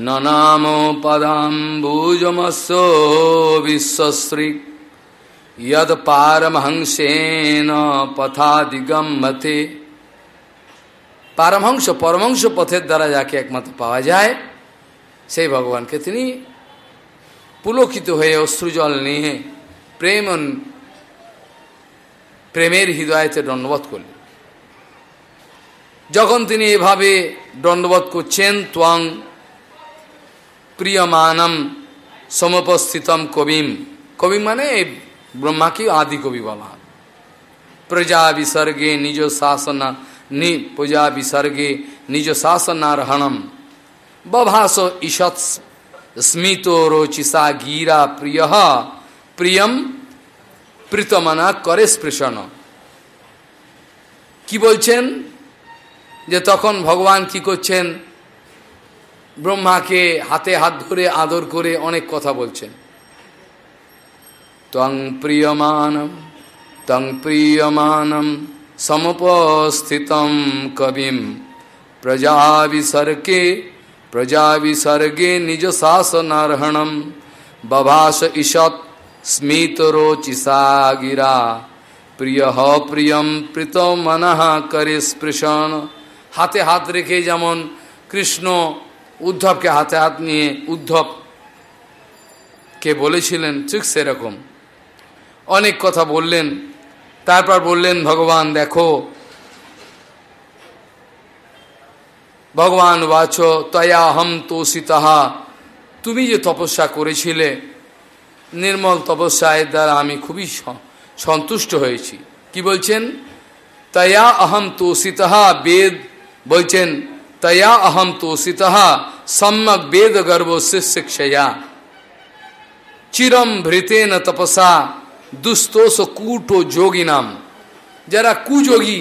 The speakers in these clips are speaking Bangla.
ননামো পদাম্বুজমস্য বিশ্বশ্রী यद पारमहंसेन পথাদিগম্মতে পারমহংস পরমহংস পথের দ্বারা যাকে একমাত্র পাওয়া যায় সেই ভগবানকে তিনি পুলকিত হয়ে অশ্রুজল নিয়ে প্রেম প্রেমের হৃদয়তে দণ্ডবোধ করলেন যখন তিনি এভাবে দণ্ডবোধ করছেন ত্বং প্রিয়মানম সমপস্থিতম কবিম। কবি মানে ব্রহ্মাকে আদি কবি বলা প্রজা বিসর্গে নিজ শাসন নি, প্রজা বিসর্গে নিজ শাসনারহণম। বভাস ঈষৎ স্মিত রোচিসা গীরা প্রিয় প্রিয়ম প্রীতমনা করে স্পৃশন। কি বলছেন? যে তখন ভগবান কি করছেন? ব্রহ্মাকে হাতে হাত ধরে আদর করে অনেক কথা বলছেন। তং প্রিয়মানম তং প্রিয়মানম, সমুপস্থিতম কবিম। প্রজা বিসর্গে প্রজা বিসর্গে নিজ শাসনার্হণম। বভাস ঈষৎ স্মিতরোচিসা গিরা প্রিয় প্রিয়ম প্রীত মনঃ করে স্পৃশন। হাতে হাত রেখে যেমন কৃষ্ণ উদ্ধবকে হাতে হাত নিয়ে উদ্ধব কে বলেছিলেন, ঠিক সেরকম। অনেক কথা বললেন, তারপর বললেন, ভগবান, দেখো, ভগবান বাচ তয়া হম তোষিতাহা, তুমি যে তপস্যা করেছিলে, নির্মল তপস্যায়ের দ্বারা আমি খুবই সন্তুষ্ট হয়েছি। কি বলছেন? তয়া অহম তোষিতাহা, বেদ বলছেন তয়া অহম তোষিতাহা সম্যক বেদ গর্ভ শিক্ষয়া চিরম ভৃতেন তপসা দুস্তোষ কূট ও যোগী নাম যারা কুযোগী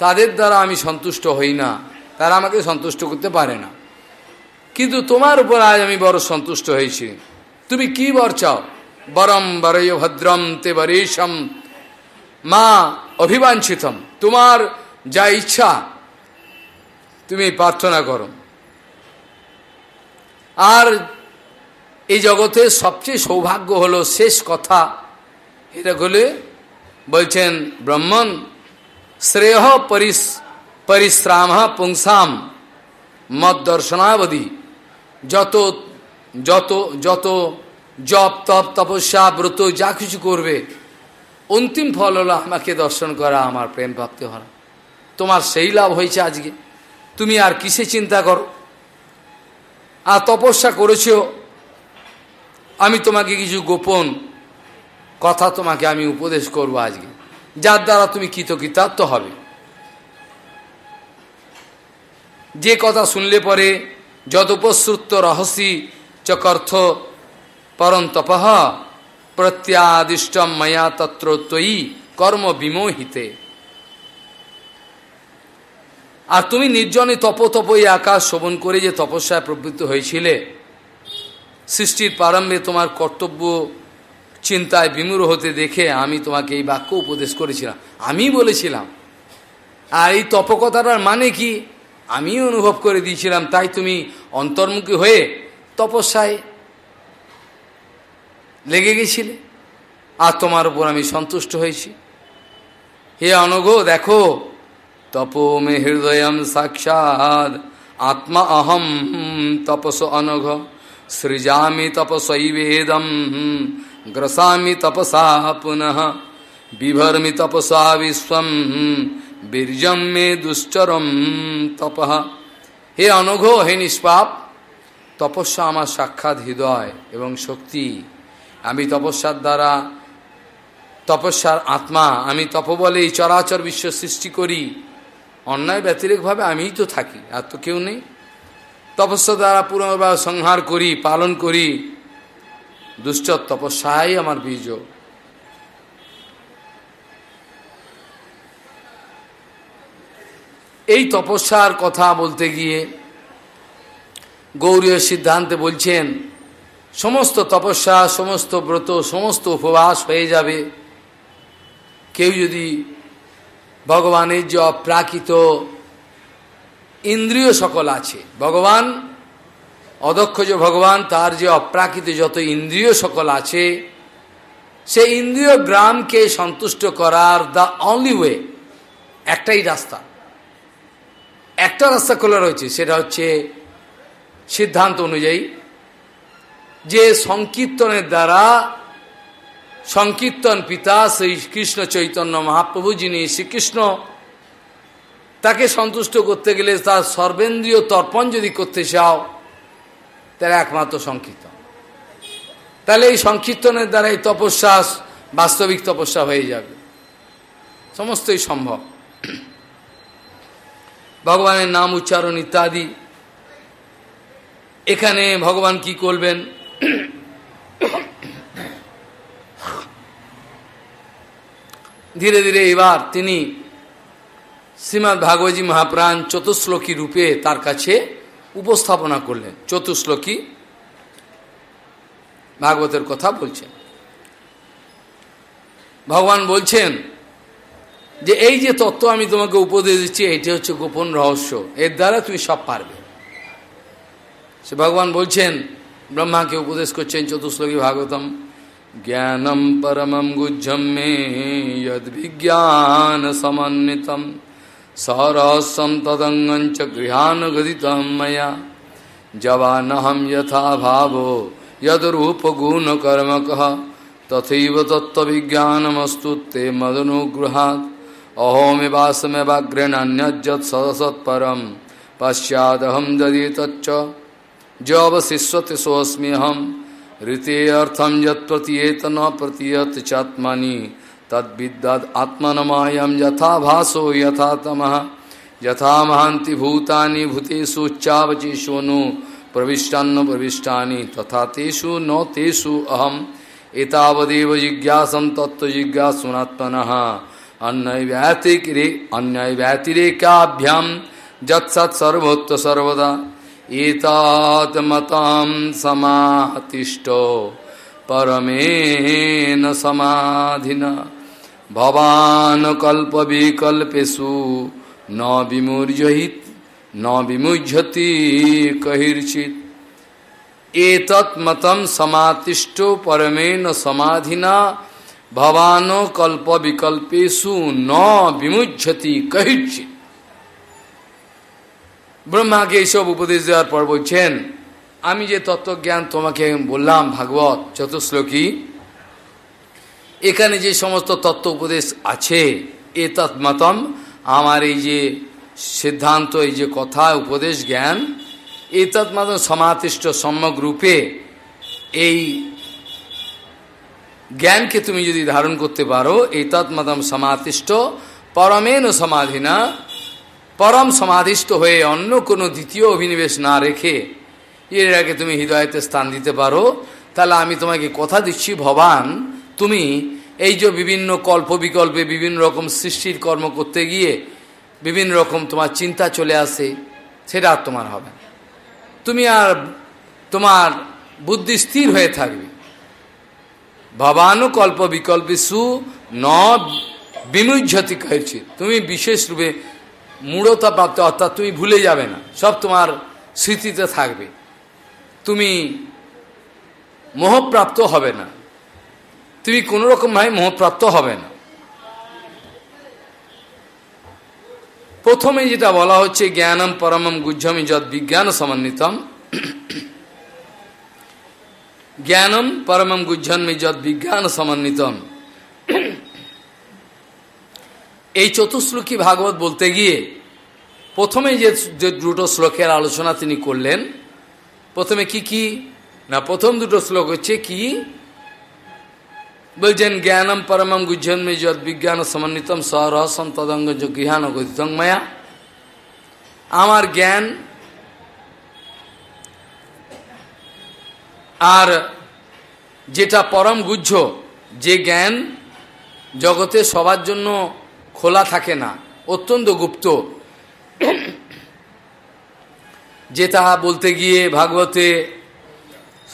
তাদের দ্বারা আমি সন্তুষ্ট হই না তারা আমাকে সন্তুষ্ট করতে পারে না কিন্তু তোমার উপর আজ আমি বড় সন্তুষ্ট হয়েছি তুমি কি বর চাও বরম বরয় ভদ্রম তে বরেশম মা অভিবাঞ্ছিতম তোমার যা ইচ্ছা তুমি প্রার্থনা করো। আর এই জগতে সবচেয়ে সৌভাগ্য হলো শেষ কথা এটা হলে বলছেন ব্রহ্মণ, শ্রেয় পরিস, পরিশ্রাম পুংসাম মত দর্শনাবধি। যত যত যত জপ, তপ, তপস্যা, ব্রত, যা কিছু করবে, অন্তিম ফল হলো আমাকে দর্শন করা, আমার প্রেম প্রাপ্তি হওয়া তোমার সেই লাভ হয়েছে আজকে। তুমি আর কিসে চিন্তা করো? আর তপস্যা করেছ? আমি তোমাকে কিছু গোপন কথা তোমাকে আমি উপদেশ করব আজকে। যার দ্বারা তুমি কৃতকৃতার্থ হবে। যে কথা শুনলে পরে যদুপশ্রুত রহস্যি চকর্থ পরম তপহ প্রত্যাদিষ্টম ময়া তত্র কর্ম বিমোহিতে। আর তুমি নির্জনে তপ তপ এই আকাশ শোভন করে যে তপস্যায় প্রবৃত্ত হয়েছিলে। সৃষ্টির প্রারম্ভে তোমার কর্তব্য চিন্তায় বিমূর হতে দেখে আমি তোমাকে এই বাক্য উপদেশ করেছিলাম। আমি বলেছিলাম, আর এই তপকতাটার মানে কি? আমি অনুভব করে দিয়েছিলাম, তাই তুমি অন্তর্মুখী হয়ে তপস্যায় লেগে গেছিলে। আর তোমার উপর আমি সন্তুষ্ট হয়েছি। হে অনঘ দেখো তপো মে হৃদয়ম সাক্ষাৎ। আত্মা অহম তপস অনঘ। সৃজামি তপসৈবেদম গ্রসামি তপসা পুনঃ। বিভর্মি তপসা বিশ্ব বীর্যম মে দুশ্চরম তপ। হে অনঘ, হে নিষ্পাপ, তপস্যা আমার সাক্ষাৎ হৃদয় এবং শক্তি। আমি তপস্যার দ্বারা তপস্যার আত্মা। আমি তপ বলে চরাচর বিশ্ব সৃষ্টি করি। অন্যায় ব্যতিরেকভাবে আমিই তো থাকি, আর তো কেউ নেই। তপস্যা দ্বারা পুনর্বার সংহার করি, পালন করি। দুষ্ট তপস্যাই আমার বীজ এই তপস্যার কথা বলতে গিয়ে গৌরীয় সিদ্ধান্তে বলছেন, সমস্ত তপস্যা, সমস্ত ব্রত, সমস্ত উপবাস হয়ে যাবে। কেউ যদি ভগবানের যে অপ্রাকৃত ইন্দ্রিয় সকল আছে, ভগবান, অদক্ষ যে ভগবান, তার যে অপ্রাকৃত যত ইন্দ্রিয় সকল আছে, সেই ইন্দ্রিয় গ্রামকে সন্তুষ্ট করার দ্য অনলি ওয়ে একটাই রাস্তা। একটা রাস্তা খোলা রয়েছে, সেটা হচ্ছে সিদ্ধান্ত অনুযায়ী যে সংকীর্তনের দ্বারা সংকীর্তন পিতা শ্রী কৃষ্ণ চৈতন্য মহাপ্রভু, যিনি শ্রীকৃষ্ণ, তাকে সন্তুষ্ট করতে গেলে তার সর্বেন্দ্রীয় তর্পণ যদি করতে চাও তাহলে একমাত্র সংকীর্তন। তাহলে এই সংকীর্তনের দ্বারা এই তপস্যা বাস্তবিক তপস্যা হয়ে যাবে। সমস্তই সম্ভব। ভগবানের নাম উচ্চারণ ইত্যাদি। এখানে ভগবান কি করবেন? ধীরে ধীরে এবার তিনি শ্রীমৎ ভাগবতী মহাপ্রাণ চতুশ্লোকী রূপে তার কাছে উপস্থাপনা করলেন। চতুশ্লোকী ভাগবতের কথা বলছেন। ভগবান বলছেন যে, এই যে তত্ত্ব আমি তোমাকে উপদেশ দিচ্ছি, এটি হচ্ছে গোপন রহস্য। এর দ্বারা তুমি সব পারবে। সে ভগবান বলছেন, ব্রহ্মাকে উপদেশ করছেন চতুশ্লোকী ভাগবতম জ্ঞানম পরমম গুজ্জম মে যদ বিজ্ঞান সমন্বিতম সরহস্যম তদঙ্গঞ্চ গৃহানুগদিতম ময়া জবানহম যথা ভাবো যদরূপগুণ কর্মক তথৈব তত্ত্ববিজ্ঞানমস্তু তে মদনুগ্রহাৎ অহোমিবাসমেবাগ্রেণান্যজ্জৎ সদসৎপরম পশ্চাদহম যদি তচ্চ ऋते अर्थम यत न प्रतियत चात्मानी। तद विद्याद आत्मनमायम यथा भाषो यथा तम। यथा महांति भूतानी, भूतेषु चावचेषु नु प्रविष्टान्न प्रविष्टा तथा तेषु न तेषु अहम। एतावदेव जिज्ञास तत्व जिज्ञासुनात्मन। अन्य व्यतिरे अन्य व्यतिरेकाभ्याम जत्सत् सर्वदा এতাত্মতাম সমাতিষ্ঠ পরমেন সমাধিনা ভবান কল্প বিকল্পেশু ন বিমুর্যহিত ন বিমুঝতি কহির্চিত এতৎমতম সমাতিষ্ঠ পরমেন সমাধিনা ভবান কল্প বিকল্পেশু ন বিমুঝতি কহির্চিত ব্রহ্মাকে এইসব উপদেশ দেওয়ার পর বলছেন, আমি যে তত্ত্বজ্ঞান তোমাকে বললাম, ভাগবত চতুশ্লোকী এখানে যে সমস্ত তত্ত্ব উপদেশ আছে এ তৎমতম আমার এই যে সিদ্ধান্ত, এই যে কথা, উপদেশ জ্ঞান এই তৎমতম সমাতিষ্ঠ সম্যক রূপে এই জ্ঞানকে তুমি যদি ধারণ করতে পারো এই তৎমতম সমাতিষ্ঠ পরমেন সমাধিনা পরম সমাধিষ্ঠ হয়ে অন্য কোনো দ্বিতীয় অভিনিবেশ না রেখে, এর আগে তুমি হৃদয়তে স্থান দিতে পারো, তাহলে আমি তোমাকে কথা দিচ্ছি, ভবান, তুমি এই যে বিভিন্ন কল্প বিকল্পে বিভিন্ন রকম সৃষ্টির কর্ম করতে গিয়ে বিভিন্ন রকম তোমার চিন্তা চলে আসে, সেটা আর তোমার হবে তুমি আর তোমার বুদ্ধি স্থির হয়ে থাকবে। ভবানু কল্প বিকল্পে সু ন বিমুজ্যতি কহেছি তুমি বিশেষ রূপে মূঢ়তা প্রাপ্ত, অর্থাৎ তুমি ভুলে যাবে না। সব তোমার স্মৃতিতে থাকবে। তুমি মোহপ্রাপ্ত হবে না। তুমি কোনো রকমভাবে মোহপ্রাপ্ত হবে না। প্রথমে যেটা বলা হচ্ছে, জ্ঞানম পরমম গুজ্জমি যদ বিজ্ঞান সমন্বিতম। জ্ঞানম পরমম গুজ্জন্মি যদ বিজ্ঞান সমন্বিতম। এই চতুশ্লোকী ভাগবত বলতে গিয়ে প্রথমে যে যে দুটো শ্লোকের আলোচনা তিনি করলেন, প্রথমে কি কি? না, প্রথম দুটো শ্লোক হচ্ছে কি? বলছেন, জ্ঞানম পরমম গুজ্জন্মে যদ বিজ্ঞান সমন্বিতম সরহসম তদঙ্গ গৃহান গতিতং মায়া। আমার জ্ঞান আর যেটা পরম গুজ্জ, যে জ্ঞান জগতে সবার জন্য খোলা থাকে না, অত্যন্ত গুপ্ত। যে তাহা বলতে গিয়ে ভাগবতে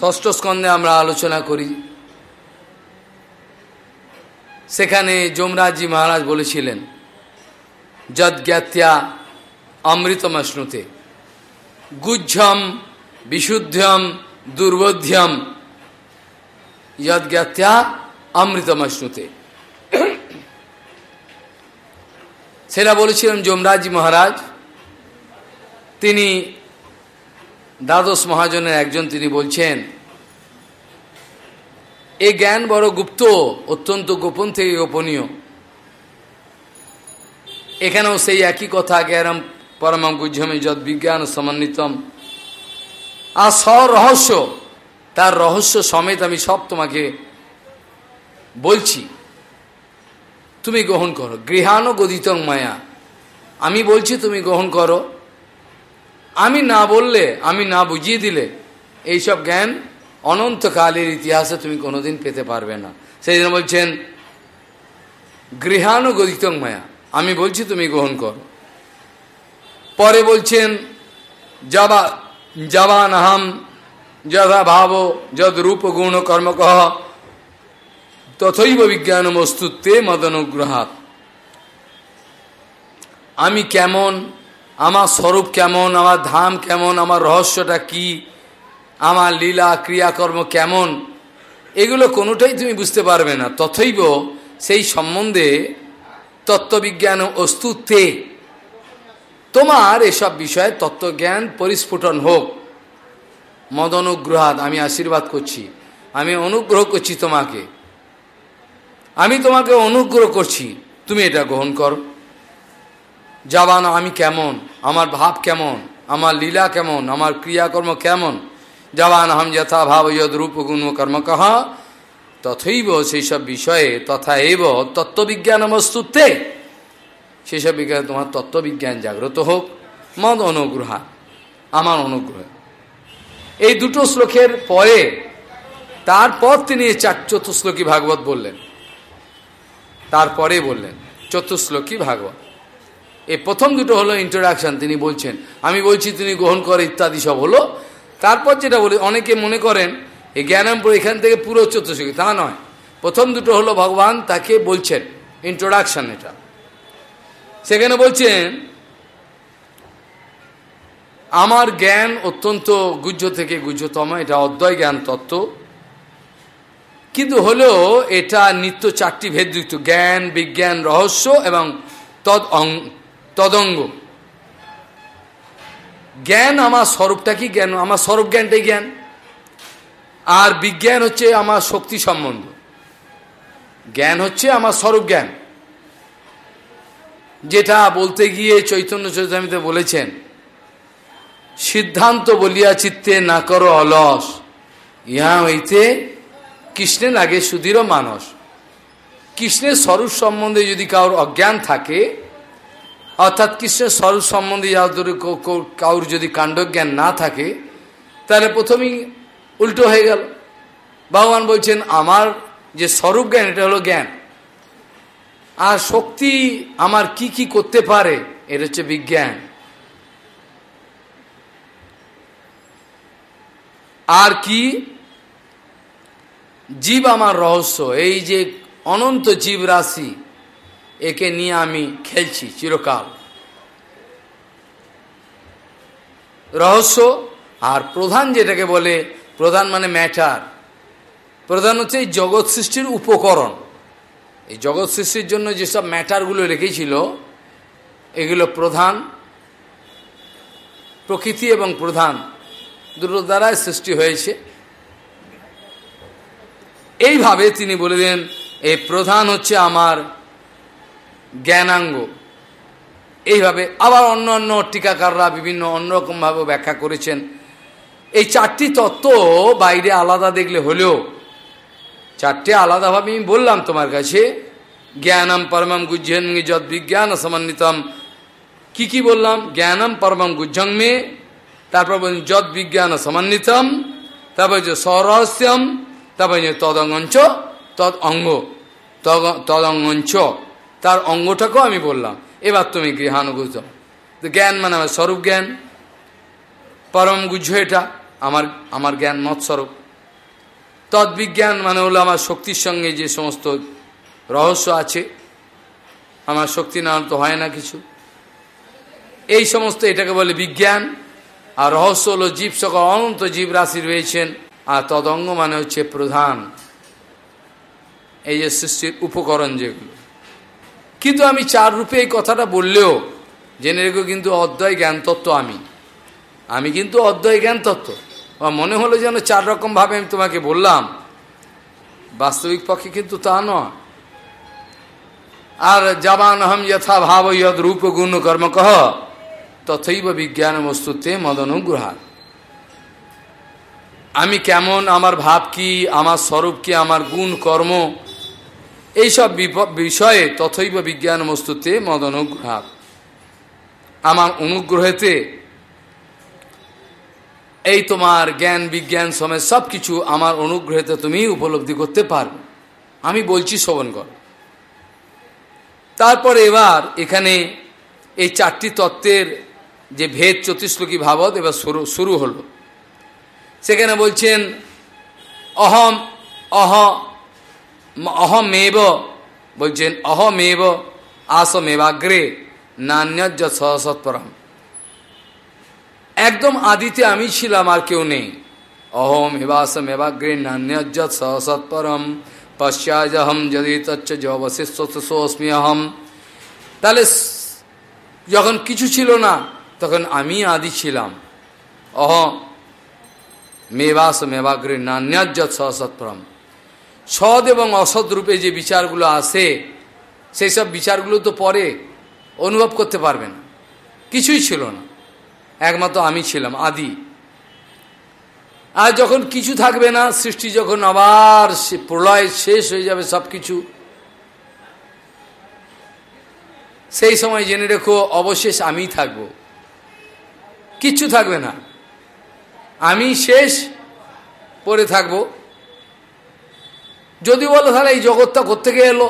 ষষ্ঠ স্কন্ধে আমরা আলোচনা করি। সেখানে যমরাজজি মহারাজ বলেছিলেন যদ জ্ঞাত্যা অমৃতমশ্নুতে গুজ্জম বিশুদ্ধম দুর্বোধ্যম যজ্ঞাত্যা অমৃতমশ্নুতে। সেটা বলেছিলেন যমরাজি মহারাজ। তিনি দ্বাদশ মহাজনের একজন, তিনি বলছেন, এ জ্ঞান বড় গুপ্ত, অত্যন্ত গোপন থেকে গোপনীয়। এখানেও সেই একই কথা, জ্ঞানম পরমম গুজ্জমে যদ বিজ্ঞান সমন্বিতম। আর রহস্য তার রহস্য সমেত আমি সব তোমাকে বলছি। তুমি গ্রহণ করো। গৃহানো গদিতং মায়া। আমি বলছি, তুমি গ্রহণ করো। আমি না বললে, আমি না বুঝিয়ে দিলে, এইসব জ্ঞান অনন্তকালের ইতিহাসে তুমি কোনোদিন পেতে পারবে না। সেই জন্য বলছেন গৃহানো গদিতং মায়া। আমি বলছি, তুমি গ্রহণ করো। পরে বলছেন, যাবা জবান আহম যথা ভাব যদ রূপ গুণ কর্মকহ তথৈব বিজ্ঞান বস্তুত্বে মদনুগ্রহাত আমি কেমন, আমার স্বরূপ কেমন, আমার ধাম কেমন, আমার রহস্যটা কি, আমার লীলা, ক্রিয়াকর্ম কেমন, এগুলো কোনোটাই তুমি বুঝতে পারবে না। তথৈব সেই সম্বন্ধে তত্ত্ববিজ্ঞান অস্তুতে তোমার এসব বিষয়ে তত্ত্বজ্ঞান পরিস্ফুটন হোক। মদ অনুগ্রহাত আমি আশীর্বাদ করছি। আমি অনুগ্রহ করছি তোমাকে। আমি তোমাকে অনুগ্রহ করছি, তুমি এটা গ্রহণ করো। যাবানো আমি কেমন? আমার ভাব কেমন? আমার লীলা কেমন? আমার ক্রিয়াকর্ম কেমন? যাবান আহম যথা ভাব রূপ গুণ কর্ম কহ। তথৈব সেই সব বিষয়ে তথা এব তত্ত্ববিজ্ঞান বস্তুতে সেসব বিজ্ঞানে তোমার তত্ত্ববিজ্ঞান জাগ্রত হোক। মদ অনুগ্রহা, আমার অনুগ্রহ। এই দুটো শ্লোকের পরে তারপর তিনি চার চতুশ্লোকী ভাগবত বললেন। তারপরে বললেন চতুশ্লোকী ভাগবত। এই প্রথম দুটো হলো ইন্ট্রোডাকশন তিনি বলছেন, আমি বলছি তিনি গ্রহণ করে, ইত্যাদি সব হলো। তারপর যেটা বলি, অনেকে মনে করেন এই জ্ঞানামপুর এখান থেকে পুরো চতুর্থী তা নয়। প্রথম দুটো হলো ভগবান, তাকে বলছেন ইন্ট্রোডাকশন এটা। সেখানে বলছেন, আমার জ্ঞান অত্যন্ত গুজ্জ থেকে গুজ্জতম, এটা অদ্বয় জ্ঞান তত্ত্ব। কিন্তু হলো এটা নিত্য চারটি ভেদযুক্ত জ্ঞান, বিজ্ঞান, রহস্য এবং তদ তদঙ্গ। জ্ঞান আমার স্বরূপটা কি? জ্ঞান আমার স্বরূপ জ্ঞানটাই জ্ঞান। আর বিজ্ঞান হচ্ছে আমার শক্তি সম্বন্ধ। জ্ঞান হচ্ছে আমার স্বরূপ জ্ঞান যেটা বলতে গিয়ে চৈতন্য চৈতন্যতে বলেছেন, সিদ্ধান্ত বলিয়া চিত্তে না করো অলস, ইহা হইতে কৃষ্ণের লাগে সুদৃঢ় মানস কৃষ্ণের স্বরূপ সম্বন্ধে যদি কারোর অজ্ঞান থাকে, অর্থাৎ কৃষ্ণের স্বরূপ সম্বন্ধে যাদের কাউর যদি কাণ্ডজ্ঞান না থাকে, তাহলে প্রথমেই উল্টো হয়ে গেল। ভগবান বলছেন, আমার যে স্বরূপ জ্ঞান, এটা হলো জ্ঞান। আর শক্তি আমার কি কি করতে পারে, এটা হচ্ছে বিজ্ঞান। আর কি? জীব আমার রহস্য, এই যে অনন্ত জীব রাশি, একে নিয়ে আমি খেলছি চিরকাল। রহস্য আর প্রধান যেটাকে বলে, প্রধান মানে ম্যাটার প্রধান হচ্ছে এই জগৎ সৃষ্টির উপকরণ। এই জগৎ সৃষ্টির জন্য যেসব ম্যাটারগুলো রেখেছিল, এগুলো প্রধান, প্রকৃতি এবং প্রধান দুটো দ্বারাই সৃষ্টি হয়েছে। এইভাবে তিনি বলে দেন এই প্রধান হচ্ছে আমার জ্ঞানাঙ্গ। এইভাবে আবার অন্য অন্য টিকাকাররা বিভিন্ন অন্যরকমভাবে ব্যাখ্যা করেছেন। এই চারটি তত্ত্ব বাইরে আলাদা দেখলে হলেও, চারটে আলাদাভাবে আমি বললাম তোমার কাছে, জ্ঞানম পরমম গুজ্জন যদ বিজ্ঞান সমন্বিতম কি কি বললাম? জ্ঞানম পরমম গুজ্জংমে তারপর বলছেন যদ বিজ্ঞান সমন্বিতম তারপর যে স্বরহস্যম তারপর তদঙ্গঞ্চ তদ অঙ্গ তদঙ্গঞ্চ তার অঙ্গটাকেও আমি বললাম। এবার তুমি গৃহানুভূত তো জ্ঞান মানে আমার স্বরূপ জ্ঞান। পরম গুজ্জ এটা, আমার আমার জ্ঞান মৎস্বরূপ তদ্বিজ্ঞান মানে হলো আমার শক্তির সঙ্গে যে সমস্ত রহস্য আছে। আমার শক্তি না তো হয় না কিছু। এই সমস্ত এটাকে বলে বিজ্ঞান। আর রহস্য হলো জীব সকল, অনন্ত জীব রাশি রয়েছেন। আর তদঙ্গ মানে হচ্ছে প্রধান। এই যে সৃষ্টির উপকরণ যেগুলো। কিন্তু আমি চার রূপে এই কথাটা বললেও জেনে রেখো কিন্তু অদ্বয় জ্ঞান তত্ত্ব আমি। আমি কিন্তু অদ্বয় জ্ঞান তত্ত্ব। মনে হলো যেন চার রকমভাবে আমি তোমাকে বললাম। বাস্তবিক পক্ষে কিন্তু তা নয়। আর জাবান হম যথা ভাব ইয়দ রূপ গুণ কর্ম কহ তথৈব বিজ্ঞান বস্তুতে মদনুগ্রহার আমি কেমন, আমার ভাব কি, আমার স্বরূপ কি, আমার গুণ, কর্ম? এইসব বিষয়ে তথৈব বিজ্ঞান বস্তুতে মদ অনুগ্রহাত আমার অনুগ্রহেতে এই তোমার জ্ঞান, বিজ্ঞান সময় সব কিছু আমার অনুগ্রহেতে তুমি উপলব্ধি করতে পারবে। আমি বলছি শ্রবণ কর তারপর এবার এখানে এই চারটি তত্ত্বের যে ভেদ চতুশ্লোকী ভাবত এবার শুরু শুরু হলো। সেখানে বলছেন, অহম, অহ অহমেব বলছেন অহমেব আসমেবাগ্রে নান্যজ সহসৎপরম একদম আদিতে আমি ছিলাম আর কেউ নেই। অহম এবাসম এবাগ্রে নান্যজ সহসৎপরম পশ্চাজহম যদি তচ্চ যবশিষ্যস্মি অহম। তাহলে যখন কিছু ছিল না, তখন আমি আদি ছিলাম। অহ মেবাস মেবাগ্রে নান্যজ সহসৎপরম। সদ এবং অসৎ রূপে যে বিচারগুলো আসে সেই সব বিচারগুলো তো পরে অনুভব করতে পারবে না কিছুই ছিল না। একমাত্র আমি ছিলাম, আদি। আর যখন কিছু থাকবে না, সৃষ্টি যখন আবার প্রলয় শেষ হয়ে যাবে সব কিছু সেই সময় জেনে রেখো, অবশেষ আমি থাকব। কিচ্ছু থাকবে না। আমি শেষ পরে থাকব। যদি বলো তাহলে এই জগৎটা কোথেকে এলো?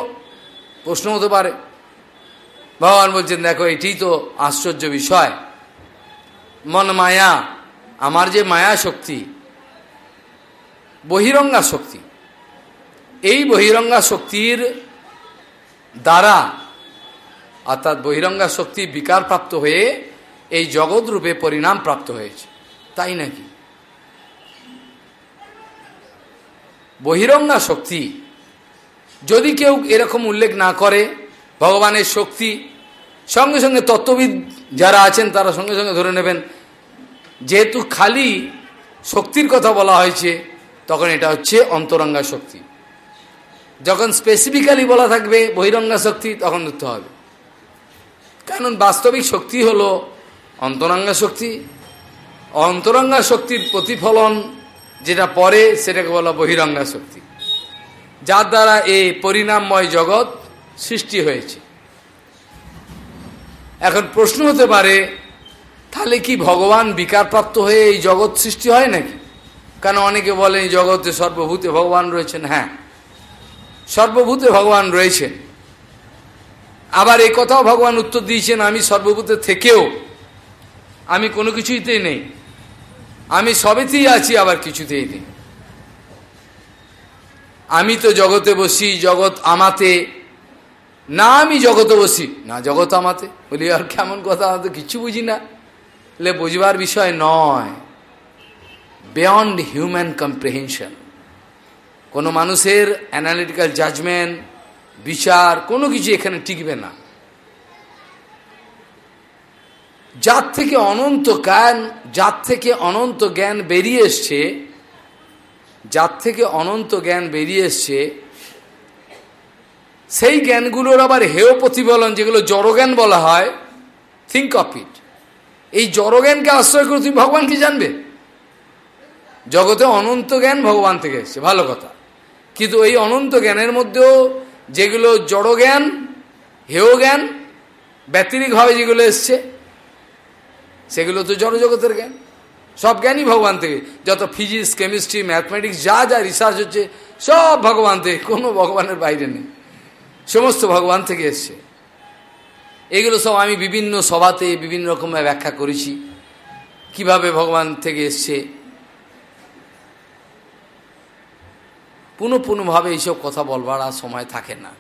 প্রশ্ন হতে পারে। ভগবান বলছেন, দেখো এটি তো আশ্চর্য বিষয়। মন মায়া, আমার যে মায়া শক্তি, বহিরঙ্গা শক্তি, এই বহিরঙ্গা শক্তির দ্বারা, অর্থাৎ বহিরঙ্গা শক্তি বিকার প্রাপ্ত হয়ে এই জগৎ রূপে পরিণাম প্রাপ্ত হয়েছে। তাই নাকি? বহিরঙ্গা শক্তি। যদি কেউ এরকম উল্লেখ না করে, ভগবানের শক্তি, সঙ্গে সঙ্গে তত্ত্ববিদ যারা আছেন তারা সঙ্গে সঙ্গে ধরে নেবেন। যেহেতু খালি শক্তির কথা বলা হয়েছে, তখন এটা হচ্ছে অন্তরঙ্গা শক্তি। যখন স্পেসিফিক্যালি বলা থাকবে বহিরঙ্গা শক্তি, তখন ধরতে হবে। কারণ বাস্তবিক শক্তি হলো অন্তরঙ্গা শক্তি। অন্তরঙ্গা শক্তির প্রতিফলন যেটা পরে সেটাকে বলা বহিরঙ্গা শক্তি, যার দ্বারা এই পরিণামময় জগৎ সৃষ্টি হয়েছে। এখন প্রশ্ন হতে পারে, তাহলে কি ভগবান বিকারপ্রাপ্ত হয়ে এই জগৎ সৃষ্টি হয় নাকি? কেন অনেকে বলেন এই জগতে সর্বভূতে ভগবান রয়েছেন? হ্যাঁ সর্বভূতে ভগবান রয়েছেন। আবার এই কথাও ভগবান উত্তর দিয়েছেন, আমি সর্বভূতে থেকেও, আমি কোনো কিছুইতেই নেই। আমি সবেতেই আছি, আবার কিছুতেই নেই। আমি তো জগতে বসি, জগৎ আমাতে। না, আমি জগতে বসি, না, জগৎ আমাতে। বলি, আর কেমন কথা, আমি তো কিছু বুঝি না। বলে বুঝবার বিষয় নয়। বিয়ন্ড হিউম্যান কম্প্রিহেনশন কোনো মানুষের অ্যানালিটিক্যাল জাজমেন্ট বিচার, কোনো কিছু এখানে টিকবে না। যার থেকে অনন্ত জ্ঞান, যার থেকে অনন্ত জ্ঞান বেরিয়ে এসছে, যার থেকে অনন্ত জ্ঞান বেরিয়ে এসছে, সেই জ্ঞানগুলোর আবার হেয় প্রতিফলন, যেগুলো জড়জ্ঞান বলা হয় থিঙ্ক অফ ইট এই জড়জ্ঞানকে আশ্রয় করে তুমি ভগবান কি জানবে? জগতে অনন্ত জ্ঞান ভগবান থেকে এসছে, ভালো কথা। কিন্তু এই অনন্ত জ্ঞানের মধ্যেও যেগুলো জড়জ্ঞান হেয় জ্ঞান, ব্যতিরিকভাবে যেগুলো এসছে সেগুলো তো জড়জগতের জ্ঞান। সব জ্ঞানই ভগবান থেকে। যত ফিজিক্স কেমিস্ট্রি ম্যাথমেটিক্স যা যা রিসার্চ হচ্ছে, সব ভগবান থেকে। কোনো ভগবানের বাইরে নেই। সমস্ত ভগবান থেকে এসছে। এগুলো সব আমি বিভিন্ন সভাতে বিভিন্ন রকমের ব্যাখ্যা করেছি। কীভাবে ভগবান থেকে এসছে? পুনঃ পুনঃভাবে এইসব কথা বলবার আর সময় থাকে না।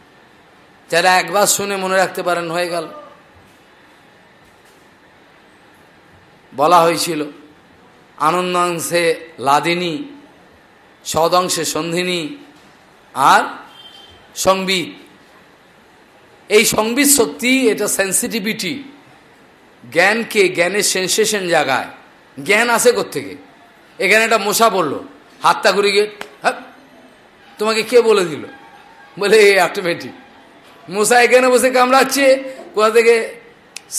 যারা একবার শুনে মনে রাখতে পারেন, হয়ে গেল। বলা হয়েছিল, আনন্দাংশে লাদিনী, সদংশে সন্ধিনী আর সংবিত এই সংবিত শক্তি এটা সেন্সিটিভিটি জ্ঞানকে, জ্ঞানের সেন্সেশন জাগায় জ্ঞান আসে থেকে এখানে একটা মশা পড়ল, হাতটা ঘুরে গিয়ে হ্যাঁ তোমাকে কে বলে দিল? বলে এই অটোমেটিক মশা এখানে বসে কামড়াচ্ছে, কোথা থেকে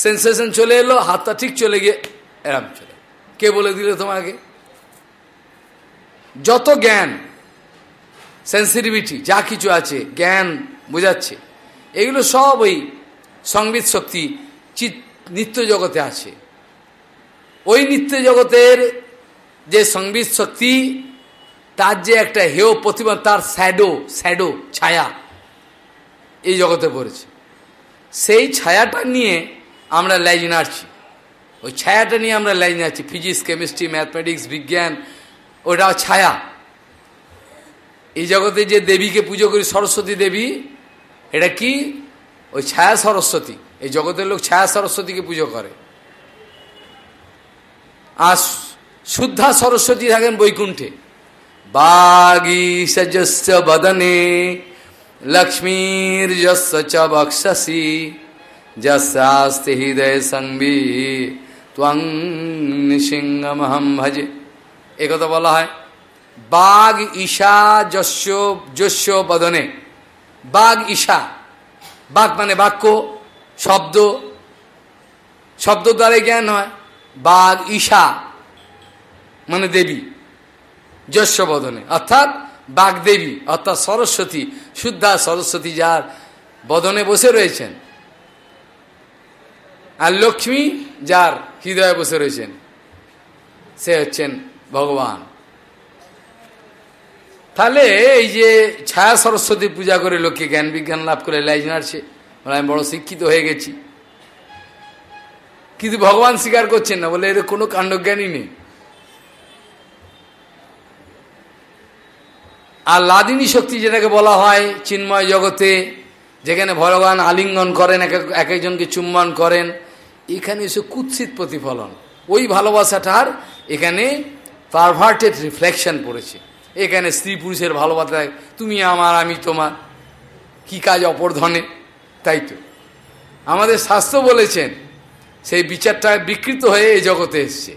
সেন্সেশন চলে এলো, হাতটা ঠিক চলে গিয়ে এরম চলে কে বলে দিল তোমাকে? যত জ্ঞান সেন্সিটিভিটি যা কিছু আছে, জ্ঞান বোঝাচ্ছে, এগুলো সব ওই সংবিত শক্তি নিত্য জগতে আছে। ওই নিত্য জগতের যে সংবিত শক্তি, তার যে একটা হেয় প্রতিভা তার স্যাডো স্যাডো ছায়া এই জগতে পড়েছে। সেই ছায়াটা নিয়ে আমরা লাইজ নাড়ছি। ওই ছায়াটা নিয়ে আমরা লাইজ নাড়ছি ফিজিক্স, কেমিস্ট্রি, ম্যাথমেটিক্স, বিজ্ঞান ওটা ছায়া। এই জগতে যে দেবীকে পুজো করি, সরস্বতী দেবী, এটা কি? ওই ছায়া সরস্বতী। এই জগতের লোক ছায়া সরস্বতীকে পুজো করে। আর শুদ্ধা সরস্বতী থাকেন বৈকুণ্ঠে। বাগীশস্য বদনে লক্ষ্মীর যস্য চ বক্ষসি হৃদয় সংবি ত্বং নৃসিংহমহম ভজে। একথা বলা হয়, বাঘ ঈশা যস্য যস্য বদনে। বাঘ ঈশা, বাঘ মানে বাক্য, শব্দ। শব্দ দ্বারা জ্ঞান হয়, বাঘ ঈশা মানে দেবী যস্য বদনে। অর্থাৎ বাগদেবী অর্থাৎ সরস্বতী, শুদ্ধা সরস্বতী যার বদনে বসে রয়েছেন। আর লক্ষ্মী যার হৃদয়ে বসে রয়েছেন, সে হচ্ছেন ভগবান। তাহলে এই যে ছায়া সরস্বতী পূজা করে লোককে জ্ঞান বিজ্ঞান লাভ করে লাইজ নাড়ছে আমি বড় শিক্ষিত হয়ে গেছি। কিন্তু ভগবান স্বীকার করছেন না, বলে এর কোনো কাণ্ডজ্ঞানই নেই। আর লাদিনী শক্তি যেটাকে বলা হয় চিন্ময় জগতে, যেখানে ভগবান আলিঙ্গন করেন এক একজনকে চুম্বন করেন এখানে এসে কুৎসিত প্রতিফলন। ওই ভালোবাসাটার এখানে পারভার্টেড রিফ্লেকশন পড়েছে। এখানে স্ত্রী পুরুষের ভালোবাসা, তুমি আমার, আমি তোমার। কি কাজ অপরধনে তাই তো। আমাদের শাস্ত্র বলেছেন, সেই বিচারটা বিকৃত হয়ে এই জগতে এসছে।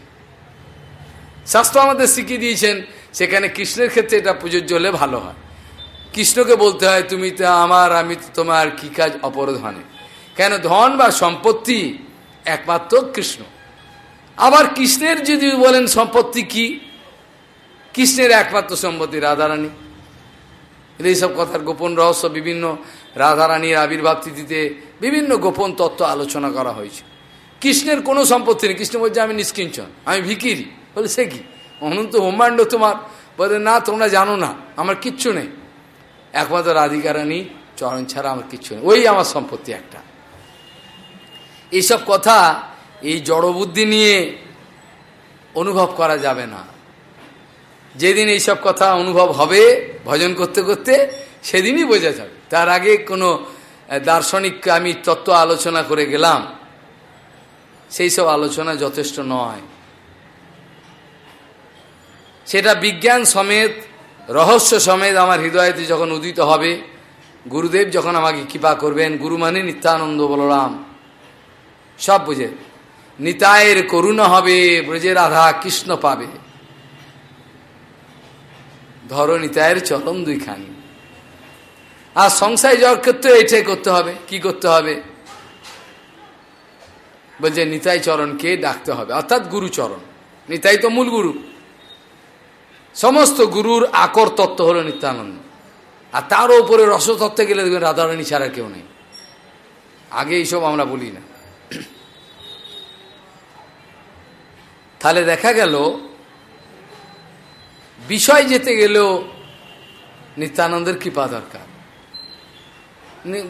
শাস্ত্র আমাদের শিখিয়ে দিয়েছেন, সেখানে কৃষ্ণের ক্ষেত্রে এটা প্রযোজ্য হলে ভালো হয়। কৃষ্ণকে বলতে হয়, তুমি তো আমার, আমি তোমার, কি কাজ অপরধনে কেন ধন বা সম্পত্তি একমাত্র কৃষ্ণ। আবার কৃষ্ণের যদি বলেন সম্পত্তি কি? কৃষ্ণের একমাত্র সম্পত্তি রাধারানী। এইসব কথার গোপন রহস্য বিভিন্ন রাধারানীর আবির্ভাব তিথিতে বিভিন্ন গোপন তত্ত্ব আলোচনা করা হয়েছে। কৃষ্ণের কোনো সম্পত্তি নেই। কৃষ্ণ বলছে, আমি নিষ্কিঞ্চন, আমি ভিকিরি। বলে, সে কি? অনন্ত ব্রহ্মাণ্ড তোমার? বলে, না, তোমরা জানো না, আমার কিচ্ছু নেই। একমাত্র রাধিকারানী চরণ ছাড়া আমার কিচ্ছু নেই। ওই আমার সম্পত্তি একটা। এইসব কথা, এই জড়বুদ্ধি নিয়ে অনুভব করা যাবে না। যেদিন এইসব কথা অনুভব হবে, ভজন করতে করতে, সেদিনই বোঝা যাবে। তার আগে কোনো দার্শনিক আমি তত্ত্ব আলোচনা করে গেলাম। সেই সব আলোচনা যথেষ্ট নয়। সেটা বিজ্ঞান সমেত, রহস্য সমেত আমার হৃদয়তে যখন উদিত হবে, গুরুদেব যখন আমাকে কৃপা করবেন, গুরু মানে নিত্যানন্দ বলরাম। সব বুঝে। নিতায়ের করুণা হবে, ব্রজে রাধা কৃষ্ণ পাবে। ধরো নিতায়ের চরম দুইখানি। আর সংসারে যাওয়ার ক্ষেত্রে এটাই করতে হবে, কি করতে হবে? বলছে, নিতাই চরণকে ডাকতে হবে, অর্থাৎ গুরুচরণ নিতাই তো মূল গুরু। সমস্ত গুরুর আকর তত্ত্ব হলো নিত্যানন্দ। আর তার উপরে রসতত্ত্বে গেলে দেখবেন রাধারানী ছাড়া কেউ নেই। আগে এইসব আমরা বলি না। তাহলে দেখা গেল, বিষয় যেতে গেলেও নিত্যানন্দের কৃপা দরকার।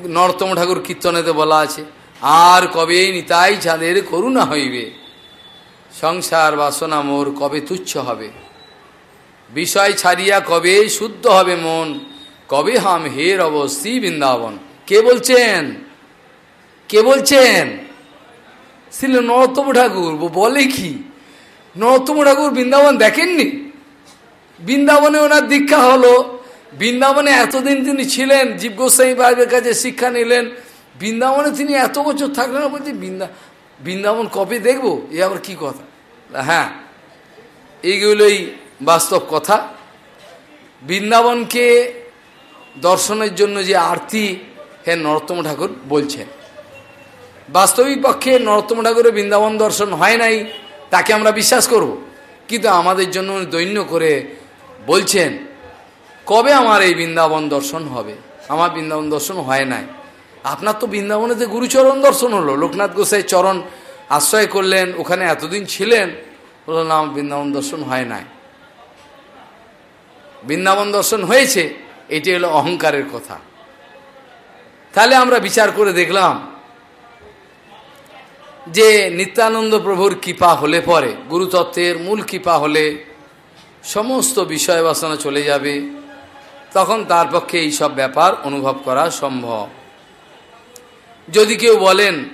নরতম ঠাকুর কীর্তনেতে বলা আছে, আর কবে নিতাই চাঁদের করুণা হইবে। সংসার বাসনা মোর কবে তুচ্ছ হবে? বিষয় ছাড়িয়া কবে শুদ্ধ হবে মন? কবে হাম হে রব শ্রী বৃন্দাবন? কে বলছেন? কে বলছেন? শ্রী নরোত্তম ঠাকুর বলে কি? নরোত্তম ঠাকুর বৃন্দাবন দেখেননি? বৃন্দাবনে ওনার দীক্ষা হলো, বৃন্দাবনে এতদিন তিনি ছিলেন, জীব গোস্বাই বাবের কাছে শিক্ষা নিলেন, বৃন্দাবনে তিনি এত বছর থাকলেন বলছি, বৃন্দা, বৃন্দাবন কবে দেখব? এ আবার কি কথা? হ্যাঁ এইগুলোই বাস্তব কথা। বৃন্দাবনকে দর্শনের জন্য যে আরতি হে নরোত্তম ঠাকুর বলছেন। বাস্তবিক পক্ষে নরোত্তম ঠাকুরের বৃন্দাবন দর্শন হয় নাই। তাকে আমরা বিশ্বাস করব। কিন্তু আমাদের জন্য দৈন্য করে বলছেন, কবে আমার এই বৃন্দাবন দর্শন হবে? আমার বৃন্দাবন দর্শন হয় নাই। আপনার তো বৃন্দাবনেতে গুরুচরণ দর্শন হলো। লোকনাথ গোসাই চরণ আশ্রয় করলেন, ওখানে এতদিন ছিলেন। বলল, না বৃন্দাবন দর্শন হয় নাই। বৃন্দাবন দর্শন হয়েছে, এটি হলো অহংকারের কথা। তাহলে আমরা বিচার করে দেখলাম যে নিত্যানন্দ প্রভুর কৃপা হলে পরে গুরুতত্ত্বের মূল কৃপা হলে সমস্ত বিষয় বাসনা চলে যাবে, তখন তার পক্ষে এই সব ব্যাপার অনুভব করা সম্ভব। যদি কেউ বলেন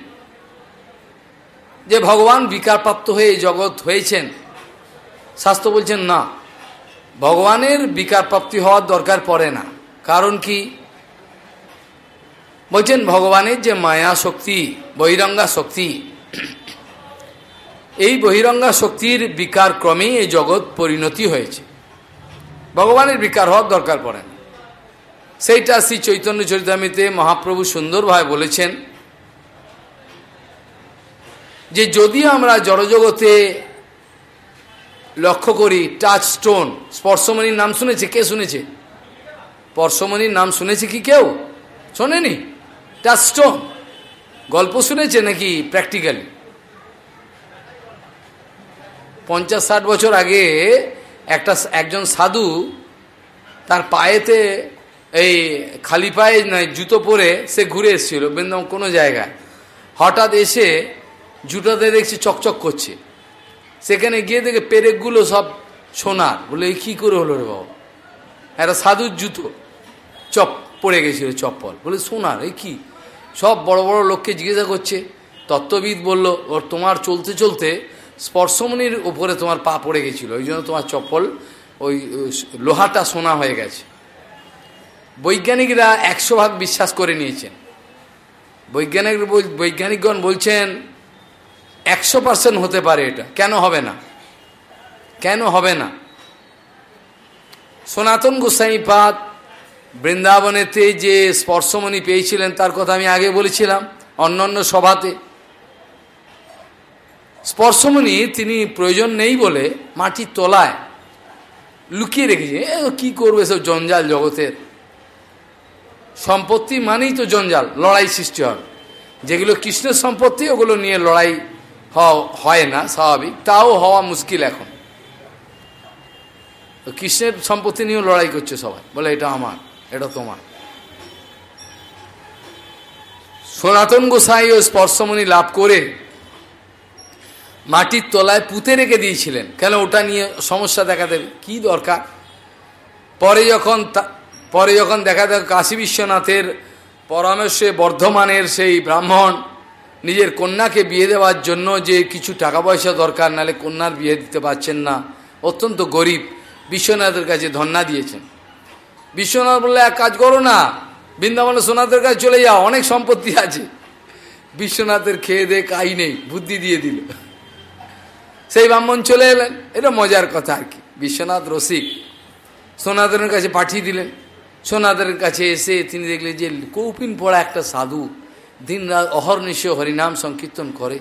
যে, ভগবান বিকারপ্রাপ্ত হয়ে জগৎ হয়েছেন শাস্ত্র বলছেন, না, ভগবানের বিকারপ্রাপ্তি হওয়ার দরকার পড়ে না। কারণ কি? বলছেন, ভগবানের যে মায়া শক্তি বহিরঙ্গা শক্তি এই বহিরঙ্গা শক্তির বিকার ক্রমেই এই জগৎ পরিণতি হয়েছে। ভগবানের বিকার হওয়ার দরকার পড়ে না। সেইটা শ্রী চৈতন্য চরিতামিতে মহাপ্রভু সুন্দরভাবে বলেছেন যে যদি আমরা জড়জগতে লক্ষ্য করি টাচ স্টোন স্পর্শমণির নাম শুনেছে? কে শুনেছে? স্পর্শমণির নাম শুনেছে কি কেউ? শোনেনি? টাচ স্টোন গল্প শুনেছে নাকি প্র্যাকটিক্যালি পঞ্চাশ ষাট বছর আগে একটা একজন সাধু তার পায়েতে এই খালি পায়ে নয়, জুতো পরে সে ঘুরে এসেছিল, বৃন্দাবন কোনো জায়গায়। হঠাৎ এসে জুতোতে দেখছি চকচক করছে। সেখানে গিয়ে দেখে পেরেকগুলো সব সোনার। বলে, এই কী করে হলো রে বাবা? একটা সাধুর জুতো, চপ পড়ে গেছিল, চপ্পল। বলে, সোনার, এই কি? সব বড় বড় লোককে জিজ্ঞাসা করছে। তত্ত্ববিদ বলল, ওর তোমার চলতে চলতে স্পর্শমণির উপরে তোমার পা পড়ে গেছিল। ওই জন্য তোমার চপ্পল, ওই, লোহাটা সোনা হয়ে গেছে। বৈজ্ঞানিকরা একশো ভাগ বিশ্বাস করে নিয়েছেন। বৈজ্ঞানিক, বৈজ্ঞানিকগণ বলছেন, একশো পার্সেন্ট হতে পারে এটা। কেন হবে না? কেন হবে না? সনাতন গোস্বাইপাদ বৃন্দাবনেতে যে স্পর্শমণি পেয়েছিলেন, তার কথা আমি আগে বলেছিলাম অন্যান্য সভাতে। স্পর্শমণি তিনি প্রয়োজন নেই বলে মাটির তলায় লুকিয়ে রেখেছে। এ, কী করবে সব জঞ্জাল জগতের? সম্পত্তি মানেই তো জঞ্জাল, লড়াই সৃষ্টি হবে। যেগুলো কৃষ্ণের সম্পত্তি, ওগুলো নিয়ে লড়াই হয় না, স্বাভাবিক। তাও হওয়া মুশকিল এখন। কৃষ্ণের সম্পত্তি নিয়েও লড়াই করছে সবাই, বলে এটা আমার। এটা তোমার। সনাতন গোসাই ও স্পর্শমণি লাভ করে মাটির তলায় পুঁতে রেখে দিয়েছিলেন। কেন ওটা নিয়ে সমস্যা দেখা দেবে কি দরকার? পরে যখন পরে যখন দেখা দেয় কাশী বিশ্বনাথের পরামর্শে বর্ধমানের সেই ব্রাহ্মণ নিজের কন্যাকে বিয়ে দেওয়ার জন্য যে কিছু টাকা পয়সা দরকার, নালে কন্যার বিয়ে দিতে পারছেন না। অত্যন্ত গরিব, বিশ্বনাথের কাছে ধন্না দিয়েছেন। বিশ্বনাথ বললে, এক কাজ করো না বৃন্দাবনে সোনাথের কাছে চলে যাও, অনেক সম্পত্তি আছে। বিশ্বনাথের খেয়ে দে কাই নেই, বুদ্ধি দিয়ে দিল। সেই ব্রাহ্মণ চলে এলেন। এটা মজার কথা আর কি। বিশ্বনাথ রসিক, সোনাদের কাছে পাঠিয়ে দিলেন। সোনাদের কাছে এসে তিনি দেখলেন যে কৌপিন পড়া একটা সাধু দিন রাত অহর্নিশ হরিনাম সংকীর্তন করে।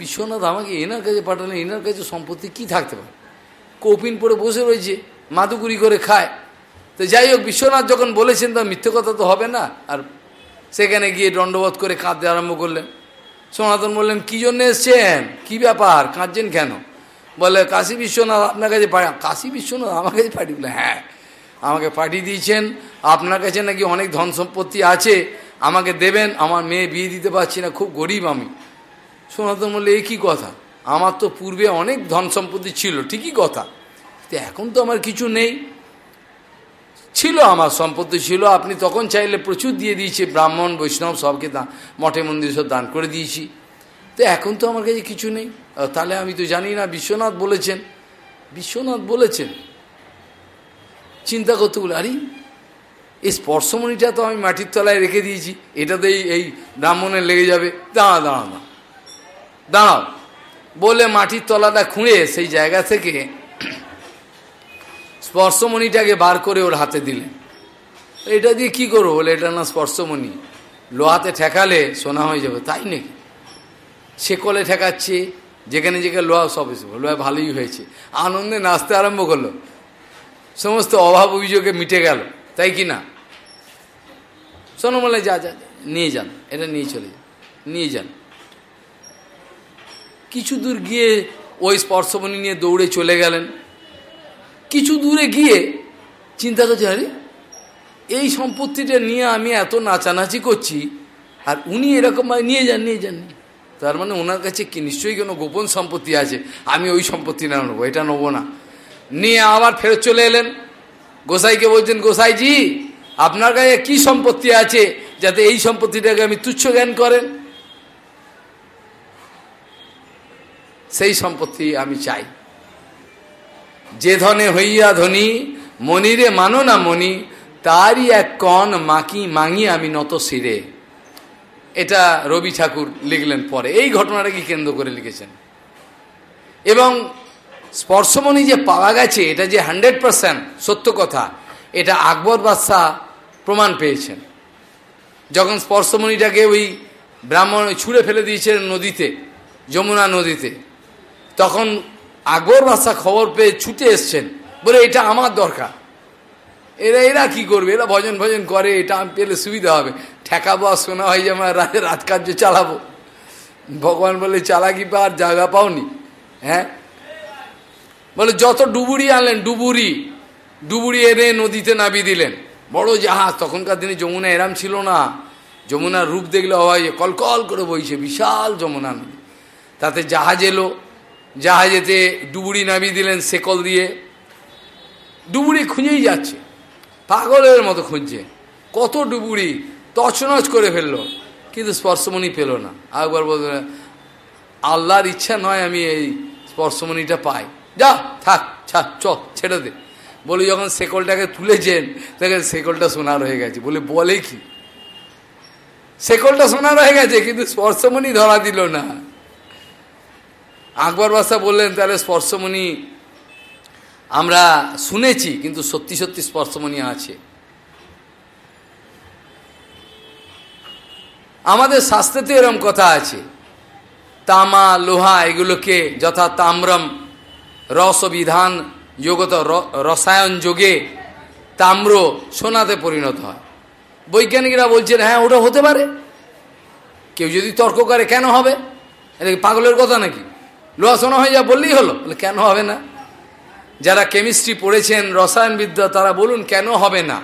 বিশ্বনাথ আমাকে এনার কাছে পাঠালেন, এনার কাছে সম্পত্তি কি থাকতে পারে? কৌপিন পরে বসে রয়েছে, মাদুকুরি করে খায়। তো যাই হোক, বিশ্বনাথ যখন বলেছেন তা মিথ্যে কথা তো হবে না। আর সেখানে গিয়ে দণ্ডবোধ করে কাঁদতে আরম্ভ করলেন। সনাতন বললেন, কী জন্য এসছেন? কী ব্যাপার? কাঁদছেন কেন? বলে, কাশী বিশ্বনাথ আপনার কাছে কাশী বিশ্বনাথ আমার কাছে পাঠিয়ে বলে হ্যাঁ আমাকে পাঠিয়ে দিয়েছেন। আপনার কাছে নাকি অনেক ধন সম্পত্তি আছে। আমাকে দেবেন। আমার মেয়ে বিয়ে দিতে পারছি না। খুব গরিব আমি। সনাতন বললে এই কী কথা? আমার তো পূর্বে অনেক ধন সম্পত্তি ছিল। ঠিকই কথা। তো এখন তো আমার কিছু নেই। ছিল, আমার সম্পত্তি ছিল। আপনি তখন চাইলে প্রচুর দিয়ে দিয়েছে, ব্রাহ্মণ, বৈষ্ণব, সবকে দান, মঠে মন্দির সব দান করে দিয়েছি। তো এখন তো আমার কাছে কিছু নেই। তাহলে আমি তো জানি না, বিশ্বনাথ বলেছেন। বিশ্বনাথ বলেছেন। চিন্তা করতে বলে, আরে, এই স্পর্শমণিটা তো আমি মাটির তলায় রেখে দিয়েছি, এটাতেই এই ব্রাহ্মণের লেগে যাবে। দাঁড়া দাঁড়া না দাঁড়াও। বলে মাটির তলাটা খুঁড়ে সেই জায়গা থেকে স্পর্শমণিটাকে বার করে ওর হাতে দিলেন। এটা দিয়ে কি করব বলে, এটা না স্পর্শমণি। লোহাতে ঠেকালে সোনা হয়ে যাবে, তাই নাকি? সে কলে ঠেকাচ্ছে, যেখানে যেখানে লোহা সব এসে লোহা ভালোই হয়েছে। আনন্দে নাচতে আরম্ভ করল। সমস্ত অভাব অভিযোগে মিটে গেল, তাই কি না? শোনো বলে যা যা, নিয়ে যান, এটা নিয়ে চলে যান, নিয়ে যান। কিছু দূর গিয়ে ওই স্পর্শমণি নিয়ে দৌড়ে চলে গেলেন। কিছু দূরে গিয়ে চিন্তা করছে, আরে, এই সম্পত্তিটা নিয়ে আমি এত নাচানাচি করছি, আর উনি এরকম নিয়ে যান নিয়ে যান। তার মানে ওনার কাছে কি নিশ্চয়ই কোনো গোপন সম্পত্তি আছে? আমি ওই সম্পত্তি না নেব, এটা নেব না। নিয়ে আবার ফেরত চলে এলেন। গোসাইকে বলছেন, গোসাইজি, আপনার কাছে কি সম্পত্তি আছে যাতে এই সম্পত্তিটাকে আমি তুচ্ছ জ্ঞান করেন? সেই সম্পত্তি আমি চাই। যে ধনে হইয়া ধনী, মনিরে মানো না মনি, তারই এক কণ মাকি মাঙি আমি নত শিরে। এটা রবি ঠাকুর লিখলেন পরে। এই ঘটনাটাকে কেন্দ্র করে লিখেছেন? এবং স্পর্শমণি যে পাওয়া গেছে, এটা যে হান্ড্রেড পারসেন্ট সত্য কথা, এটা আকবর বাদশাহ প্রমাণ পেয়েছেন। যখন স্পর্শমণিটাকে ওই ব্রাহ্মণ ছুঁড়ে ফেলে দিয়েছিলেন নদীতে, যমুনা নদীতে, তখন আকবর বাদশাহ খবর পেয়ে ছুটে এসছেন। বলে, এটা আমার দরকার। এরা এরা কি করবে? এরা ভজন ভজন করে, এটা আমি পেলে সুবিধা হবে। ঠেকাবো আর শোনা হয় যে আমার রাতে রাজকার্য চালাবো। ভগবান বলে, চালাকি পার জায়গা পাওনি। হ্যাঁ? বলে, যত ডুবুরি আনলেন, ডুবুরি। ডুবুরি এনে নদীতে নাবি দিলেন। বড় জাহাজ, তখনকার দিনে যমুনা এরাম ছিল না। যমুনার রূপ দেখলে হয় কলকল করে বইছে, বিশাল যমুনা নদী। তাতে জাহাজ এলো জাহাজেতে ডুবুরি নাবি দিলেন সেকল দিয়ে। ডুবুরি খুঁজেই যাচ্ছে। পাগলের মতো খুঁজছে। কত ডুবুরি তছনছ করে ফেলল, কিন্তু স্পর্শমণি পেল না। একবার বলতে আল্লাহর ইচ্ছা নয় আমি এই স্পর্শমণিটা পাই। যা, থাক ছা চ ছেড়ে দে। বলে যখন সেকলটাকে তুলেছেন, দেখেন সেকলটা সোনার হয়ে গেছে। বলে বলে কি? সেকলটা সোনার হয়ে গেছে, কিন্তু স্পর্শমণি ধরা দিল না। আকবর বাসা বললেন, তাহলে স্পর্শমণি, আমরা শুনেছি, কিন্তু সত্যি সত্যি স্পর্শমণি আছে। আমাদের শাস্ত্রেতে এরম কথা আছে, তামা, লোহা, এগুলোকে যথা তাম্রম রসবিধান যোগত রসায়ন যোগে তাম্র সোনাতে পরিণত হয়। বৈজ্ঞানিকরা বলছেন হ্যাঁ ওটা হতে পারে। কেউ যদি তর্ক করে, কেন হবে? এটা পাগলের কথা নাকি? লোহা সোনা হয়ে যা বললেই হলো। কেন হবে না? যারা কেমিস্ট্রি পড়েছেন রসায়নবিদ্যা তারা বলুন, কেন হবে না?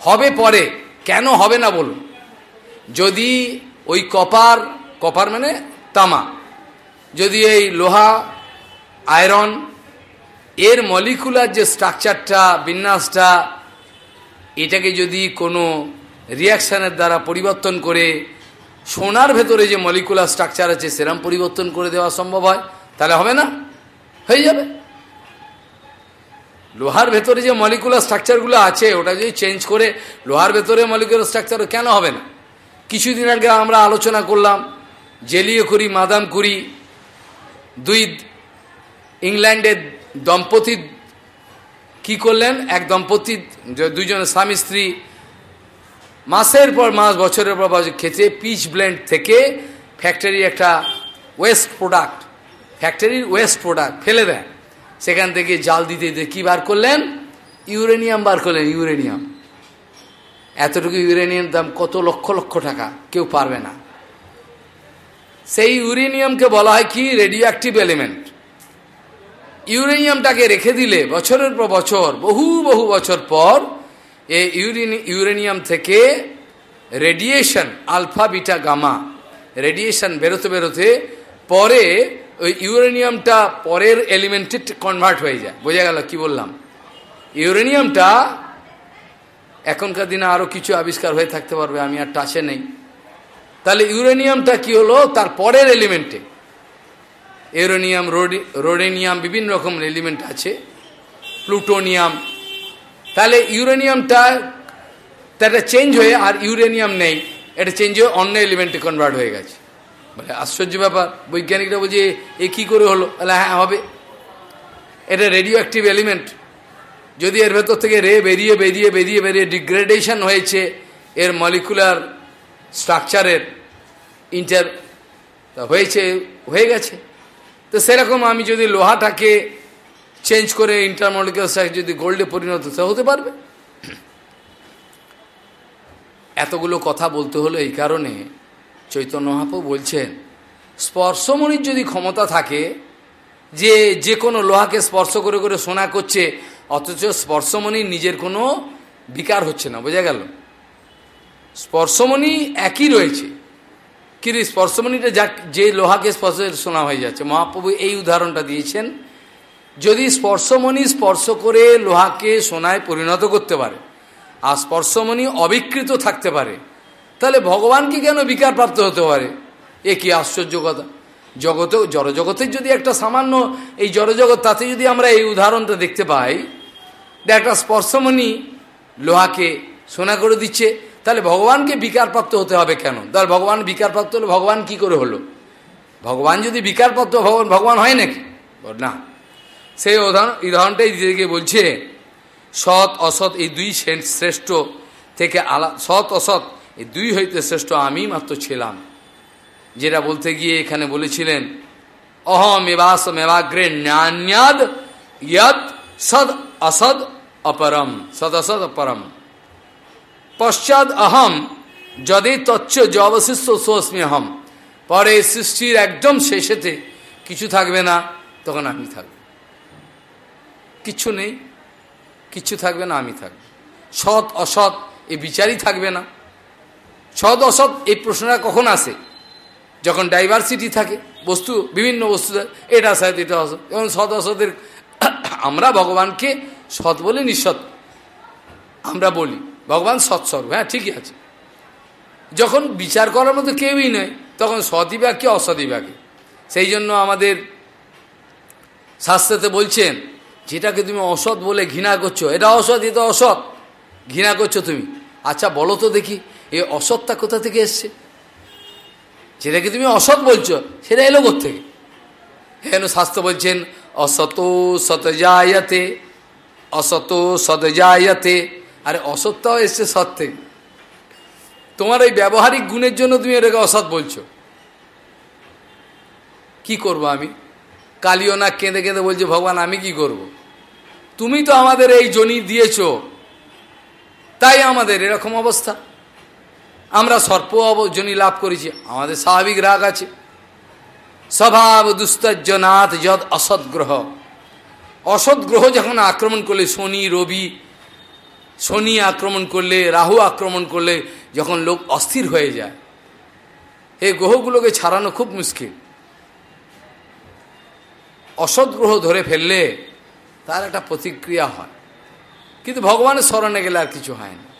হবে পরে, কেন হবে না বলুন? যদি ওই কপার কপার মানে তামা, যদি এই লোহা, আয়রন, এর মলিকুলার যে স্ট্রাকচারটা, বিন্যাসটা, এটাকে যদি কোনো রিয়াকশানের দ্বারা পরিবর্তন করে, সোনার ভেতরে যে মলিকুলার স্ট্রাকচার আছে, সেরম পরিবর্তন করে দেওয়া সম্ভব হয়। তাহলে হবে না? হয়ে যাবে। লোহার ভেতরে যে মলিকুলার স্ট্রাকচারগুলো আছে, ওটা যদি চেঞ্জ করে লোহার ভেতরে মলিকুলার স্ট্রাকচার কেন হবে না? কিছুদিন আগে আমরা আলোচনা করলাম, জেলিও করি, মাদাম করি, দুই ইংল্যান্ডের দম্পতি কি করলেন? এক দম্পতি দুইজনের স্বামী স্ত্রী, মাসের পর মাস, বছরের পর বছর খেতে পিচ ব্লেন্ড থেকে ফ্যাক্টরি একটা ওয়েস্ট প্রোডাক্ট ফ্যাক্টরির ওয়েস্ট প্রোডাক্ট ফেলে দেয় সেখান থেকে জাল দিতে দিতে কী বার করলেন? ইউরেনিয়াম বার করলেন, ইউরেনিয়াম। এতটুকু ইউরেনিয়াম দাম কত লক্ষ লক্ষ টাকা? কেউ পারবে না। সেই ইউরেনিয়ামকে বলা হয় কি? রেডিও অ্যাক্টিভ এলিমেন্ট ইউরেনিয়ামটাকে রেখে দিলে বছরের পর বছর, বহু বহু বছর পর এই ইউরেনিয়াম থেকে radiation alpha beta gamma radiation বেরোতে বেরোতে পরে ওই ইউরেনিয়ামটা পরের এলিমেন্টে কনভার্ট হয়ে যায়। বোঝা গেল কি বললাম? ইউরেনিয়ামটা এখনকার দিনে আরও কিছু আবিষ্কার হয়ে থাকতে পারবে, আমি আর টাচে নেই। তাহলে ইউরেনিয়ামটা কি হলো? তার পরের এলিমেন্টে। এরোনিয়াম রোডেনিয়াম বিভিন্ন রকম এলিমেন্ট আছে। প্লুটোনিয়াম। তাহলে ইউরেনিয়ামটা তাটা চেঞ্জ হয়ে আর ইউরেনিয়াম নেই। এটা চেঞ্জ হয়ে অন্য এলিমেন্টে কনভার্ট হয়ে গেছে। বলে, আশ্চর্য ব্যাপার, বৈজ্ঞানিকরা বলছে, এ কী করে হলো? তাহলে হ্যাঁ হবে। এটা রেডিও অ্যাক্টিভ এলিমেন্ট যদি এর ভেতর থেকে রে বেরিয়ে বেরিয়ে বেরিয়ে বেরিয়ে ডিগ্রেডেশন হয়েছে, এর মলিকুলার স্ট্রাকচারের ইন্টার হয়েছে, হয়ে গেছে। তো সেরকম আমি যদি লোহাটাকে চেঞ্জ করে ইন্টারমলিকুলার স্ট্রাকচার যদি গোল্ডে পরিণত হতে পারবে? এতগুলো কথা বলতে হলো এই কারণে চৈতন্য মহাপ্রু বলছেন, স্পর্শমণির যদি ক্ষমতা থাকে, যে যে কোনো লোহাকে স্পর্শ করে করে সোনা করছে, অথচ স্পর্শমণির নিজের কোনো বিকার হচ্ছে না। বোঝা গেল? স্পর্শমণি একই রয়েছে। কিন্তু স্পর্শমণিটা যা, যে লোহাকে স্পর্শ সোনা হয়ে যাচ্ছে। মহাপ্রভু এই উদাহরণটা দিয়েছেন, যদি স্পর্শমণি স্পর্শ করে লোহাকে সোনায় পরিণত করতে পারে, আর স্পর্শমণি অবিকৃত থাকতে পারে তাহলে ভগবানকে কেন বিকার প্রাপ্ত হতে পারে এ কি আশ্চর্য কথা। জগতে জড়জগতের যদি একটা সামান্য এই জড়জগৎ, তাতে যদি আমরা এই উদাহরণটা দেখতে পাই একটা স্পর্শমণি লোহাকে সোনা করে দিচ্ছে, তাহলে ভগবানকে বিকারপ্রাপ্ত হতে হবে কেন? তাহলে ভগবান বিকারপ্রাপ্ত হলে, ভগবান কি করে হলো? ভগবান যদি বিকারপ্রাপ্ত, ভগবান ভগবান হয় নাকি? না। সেই উদাহরণ, উদাহরণটাই গিয়ে বলছে, সৎ, অসৎ এই দুই শ্রেষ্ঠ থেকে আলা, সৎ, অসৎ এই দুই হইতে শ্রেষ্ঠ আমি মাত্র ছিলাম। যেটা বলতে গিয়ে এখানে বলেছিলেন, অহম এবাস মেবাগ্রে ন্যান্যাদ ইয়ত সদ অসদ অপরম। সদ অসদ অপরম। পশ্চাৎ অহম যদে তচ্ছ জবশিষ্ট সোস্মি অহম। পরে সৃষ্টির একদম শেষেতে কিছু থাকবে না, তখন আমি থাকব। কিচ্ছু নেই কিচ্ছু থাকবে না, আমি থাকব। সৎ, অসৎ, এ বিচারই থাকবে না। অসৎ এই প্রশ্নটা কখন আসে? যখন ডাইভার্সিটি থাকে, বস্তু, বিভিন্ন বস্তু এটা সৎ এটা অসৎ এবং সৎ অসতের আমরা ভগবানকে সৎ বলে, নিঃসৎ। আমরা বলি, ভগবান সৎস্বরূপ হ্যাঁ ঠিকই আছে। যখন বিচার করার মতো কেউই নয় তখন সৎইবাকে অসৎইবাকে সেই জন্য আমাদের শাস্ত্রতে বলছেন, যেটাকে তুমি অসৎ বলে ঘৃণা করছ, এটা অসৎ এটা অসৎ। ঘৃণা করছ তুমি। আচ্ছা বলো তো দেখি এই অসৎটা কোথা থেকে এসছে? যেটাকে তুমি অসৎ বলছো, সেটা এলো থেকে হেন শাস্ত্র বলছেন, অসত সতজায়াতে অসত সদজায়াতে আরে অসৎটাও এসছে সৎ থেকে তোমার এই ব্যবহারিক গুণের জন্য তুমি এটাকে অসৎ বলছো। কি করব আমি? কালিও না কেঁদে কেঁদে বলছে, ভগবান, আমি কি করব। তুমি তো আমাদের এই জনি দিয়েছ। তাই আমাদের এরকম অবস্থা? আমরা সর্প জনি লাভ করেছি। আমাদের স্বাভাবিক রাগ আছে। স্বভাব দুস্তজ্জনাথ যদ অসৎ গ্রহ। অসৎ গ্রহ যখন আক্রমণ করলে, শনি, রবি, শনি আক্রমণ করলে, রাহু আক্রমণ করলে যখন লোক অস্থির হয়ে যায়, এই গ্রহগুলোকে ছাড়ানো খুব মুশকিল। অসৎ গ্রহ ধরে ফেললে তার একটা প্রতিক্রিয়া হয়। কিন্তু ভগবানের স্মরণে গেলে আর কিছু হয় না।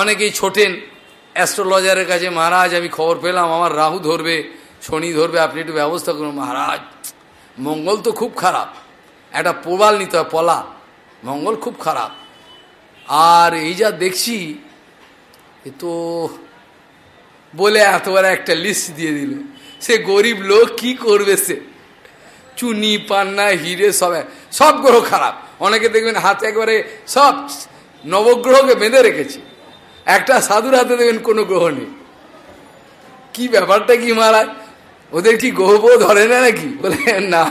অনেকেই ছোটেন অ্যাস্ট্রোলজারের কাছে, মহারাজ, আমি খবর পেলাম, আমার রাহু ধরবে, শনি ধরবে, আপনি একটু ব্যবস্থা করুন। মহারাজ, মঙ্গল তো খুব খারাপ, একটা প্রবাল নিতে হয়, পলা, মঙ্গল খুব খারাপ। আর এই যা দেখছি, এ তো বলে এতবার একটা লিস্ট দিয়ে দিল। সে গরিব লোক কি করবে সে? চুনি, পান্না, হিরে, সব সব গ্রহ খারাপ। অনেকে দেখবেন হাতে একবারে সব নবগ্রহকে বেঁধে রেখেছে। একটা সাধুর হাতে দেবেন, কোনো গ্রহ নেই। কি ব্যাপারটা কি মারায় ওদের কি গ্রহ বউ ধরে না নাকি? বলে, না।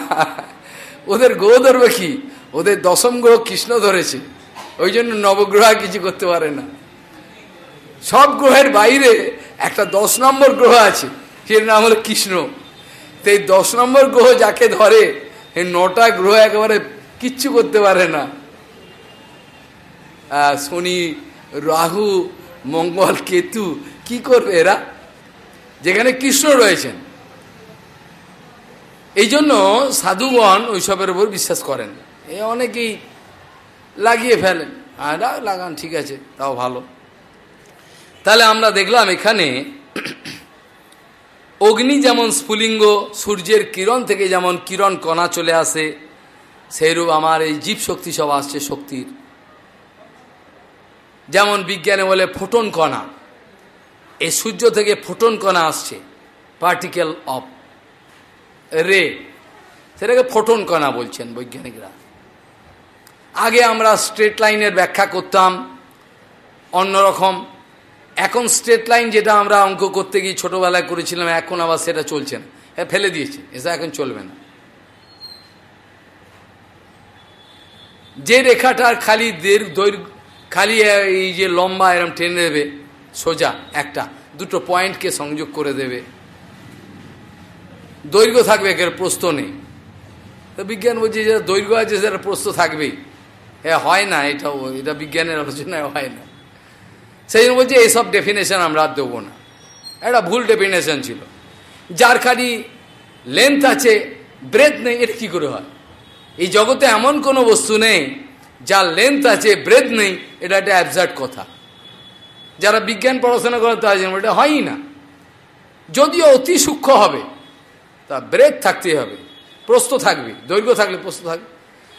ওদের গ্রহ ধরবে কি? ওদের দশম গ্রহ কৃষ্ণ ধরেছে। ওই জন্য নবগ্রহ কিছু করতে পারে না। সব গ্রহের বাইরে একটা দশ নম্বর গ্রহ আছে, সের নাম হলো কৃষ্ণ। তো এই দশ নম্বর গ্রহ যাকে ধরে এই নটা গ্রহ একেবারে কিচ্ছু করতে পারে না। শনি, রাহু মঙ্গল কেতু কি করবে এরা? যেখানে কৃষ্ণ রয়েছেন। এই জন্য সাধুগণ ওইসবের উপর বিশ্বাস করেন। এ অনেকেই লাগিয়ে ফেলেন। আর লাগান, ঠিক আছে, তাও ভালো। তাহলে আমরা দেখলাম এখানে অগ্নি যেমন স্ফুলিঙ্গ, সূর্যের কিরণ থেকে যেমন কিরণ কণা চলে আসে, সেইরূপ আমার এই জীব শক্তি সব আসছে শক্তির। যেমন বিজ্ঞানে বলে ফোটন কণা। এই সূর্য থেকে ফোটন কণা আসছে পার্টিকেল অফ রে সেটাকে ফোটন কণা বলছেন বৈজ্ঞানিকরা। আগে আমরা স্ট্রেট লাইনের ব্যাখ্যা করতাম, অন্যরকম। এখন স্ট্রেট লাইন যেটা আমরা অঙ্ক করতে গিয়ে ছোটোবেলায় করেছিলাম, এখন আবার সেটা চলছে না। হ্যাঁ ফেলে দিয়েছে এসা এখন চলবে না। যে রেখাটার খালি দৈর্ঘ্য খালি এই যে লম্বা এরম টেনে দেবে, সোজা, একটা, দুটো পয়েন্টকে সংযোগ করে দেবে। দৈর্ঘ্য থাকবে এর প্রস্ত নেই। তো বিজ্ঞান বলছে যে দৈর্ঘ্য আছে, সেটা প্রস্ত থাকবেই। হ্যাঁ হয় না, এটা এটা বিজ্ঞানের আলোচনায় হয় না। সেই জন্য বলছে, এইসব ডেফিনেশন আমরা দেবো না। একটা ভুল ডেফিনেশন ছিল। যার খালি লেন্থ আছে ব্রেথ নেই এটা কী করে হয়? এই জগতে এমন কোনো বস্তু নেই যার লেন্থ আছে ব্রেথ নেই, এটা একটা অ্যাবজার্ট কথা। যারা বিজ্ঞান পড়াশোনা করে তারা যেন এটা হয়ই না। যদিও অতি সূক্ষ্ম হবে তা ব্রেথ থাকতে হবে। প্রস্ত থাকবে, দৈর্ঘ্য থাকলে প্রস্ত থাকবে।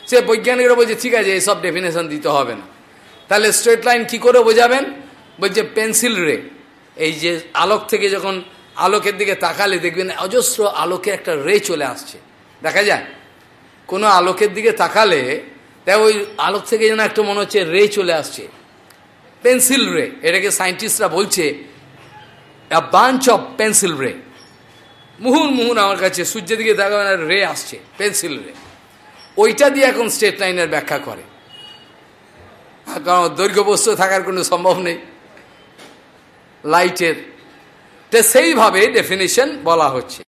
সে বৈজ্ঞানিকরা বলছে, ঠিক আছে এইসব ডেফিনেশন দিতে হবে না। তাহলে স্ট্রেট লাইন কি করে বোঝাবেন? বলছে পেন্সিল রে এই যে আলোক থেকে যখন আলোকের দিকে তাকালে দেখবেন, অজস্র আলোকে একটা রে চলে আসছে। দেখা যায়, কোনো আলোকের দিকে তাকালে তাই ওই আলোক থেকে যেন একটা মনে হচ্ছে রে চলে আসছে। পেন্সিল রে, এটাকে সায়েন্টিস্টরা বলছে বাঞ্চ অফ পেন্সিল রে মুহুর মুহুর আমার কাছে, সূর্যের দিকে দেখা রে আসছে, পেন্সিল রে। ওইটা দিয়ে এখন স্টেট লাইনের ব্যাখ্যা করে। কারণ দৈর্ঘ্য বস্তু থাকার কোনো সম্ভব নেই। লাইটের তো সেইভাবে ডেফিনেশন বলা হচ্ছে।